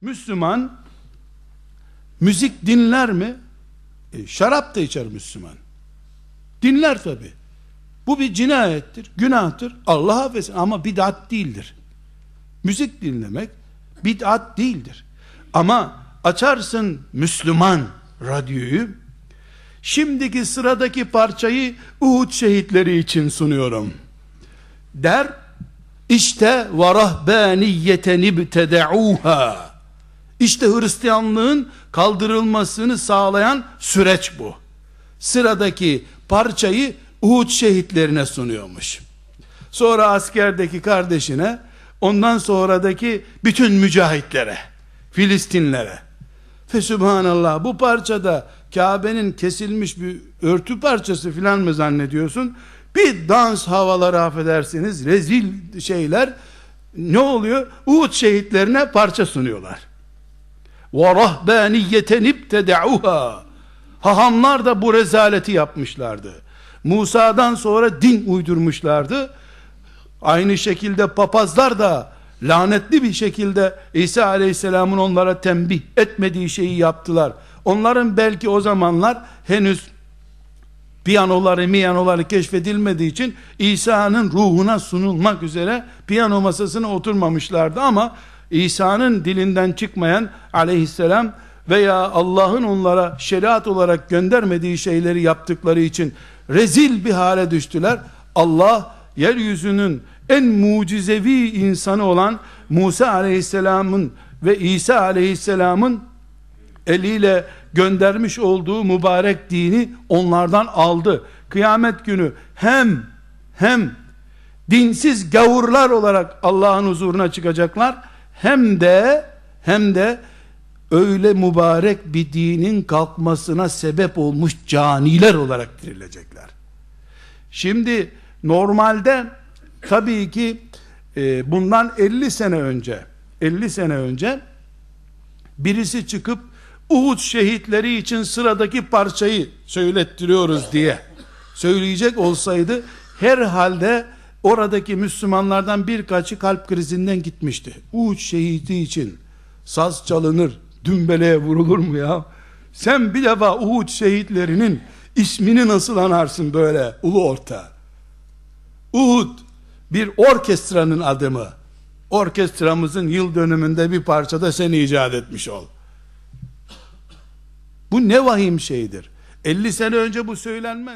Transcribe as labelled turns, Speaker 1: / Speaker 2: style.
Speaker 1: Müslüman müzik dinler mi? E, şarap da içer Müslüman. Dinler tabi. Bu bir cinayettir, günahtır. Allah affetsin ama bid'at değildir. Müzik dinlemek bid'at değildir. Ama açarsın Müslüman radyoyu. Şimdiki sıradaki parçayı Uhud şehitleri için sunuyorum. Der, işte ve rahbaniyeten ibtedauha. İşte Hristiyanlığın kaldırılmasını sağlayan süreç bu. Sıradaki parçayı Uhud şehitlerine sunuyormuş. Sonra askerdeki kardeşine, ondan sonradaki bütün mücahitlere, Filistinlere. Fesubhanallah bu parçada Kabe'nin kesilmiş bir örtü parçası filan mı zannediyorsun? Bir dans havaları affedersiniz, rezil şeyler ne oluyor? Uhud şehitlerine parça sunuyorlar ve rahbaniyeten ibtedauha hahamlar da bu rezaleti yapmışlardı. Musa'dan sonra din uydurmuşlardı. Aynı şekilde papazlar da lanetli bir şekilde İsa aleyhisselamın onlara tembih etmediği şeyi yaptılar. Onların belki o zamanlar henüz piyanoları miyanoları keşfedilmediği için İsa'nın ruhuna sunulmak üzere piyano masasına oturmamışlardı ama İsa'nın dilinden çıkmayan aleyhisselam veya Allah'ın onlara şeriat olarak göndermediği şeyleri yaptıkları için rezil bir hale düştüler. Allah yeryüzünün en mucizevi insanı olan Musa aleyhisselamın ve İsa aleyhisselamın eliyle göndermiş olduğu mübarek dini onlardan aldı. Kıyamet günü hem hem dinsiz gavurlar olarak Allah'ın huzuruna çıkacaklar hem de hem de öyle mübarek bir dinin kalkmasına sebep olmuş caniler olarak dirilecekler. Şimdi normalde tabii ki e, bundan 50 sene önce 50 sene önce birisi çıkıp Uhud şehitleri için sıradaki parçayı söylettiriyoruz diye söyleyecek olsaydı herhalde oradaki Müslümanlardan birkaçı kalp krizinden gitmişti. Uhud şehidi için saz çalınır, dümbeleye vurulur mu ya? Sen bir defa Uhud şehitlerinin ismini nasıl anarsın böyle ulu orta? Uhud bir orkestranın adı mı? Orkestramızın yıl dönümünde bir parçada sen icat etmiş ol. Bu ne vahim şeydir. 50 sene önce bu söylenmez.